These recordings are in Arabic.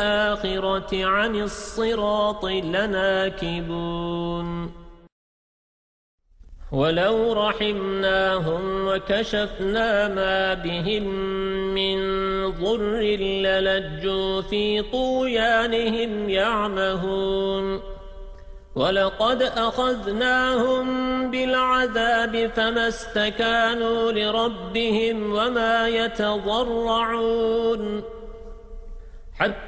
الآخرة عن الصراط لناكبون. ولو رحمناهم وكشفنا ما بهم من ضر للجوا في طويانهم يعمهون. ولقد أخذناهم بالعذاب فما استكانوا لربهم وما يتضرعون. حتى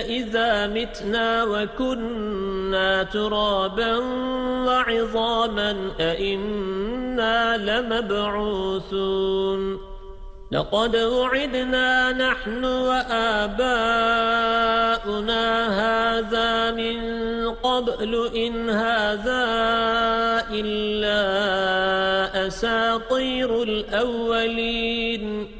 أئذا متنا وكنا ترابا وعظاما أئنا لمبعوثون. لقد وعدنا نحن وآباؤنا هذا من قبل إن هذا إلا أساطير الأولين.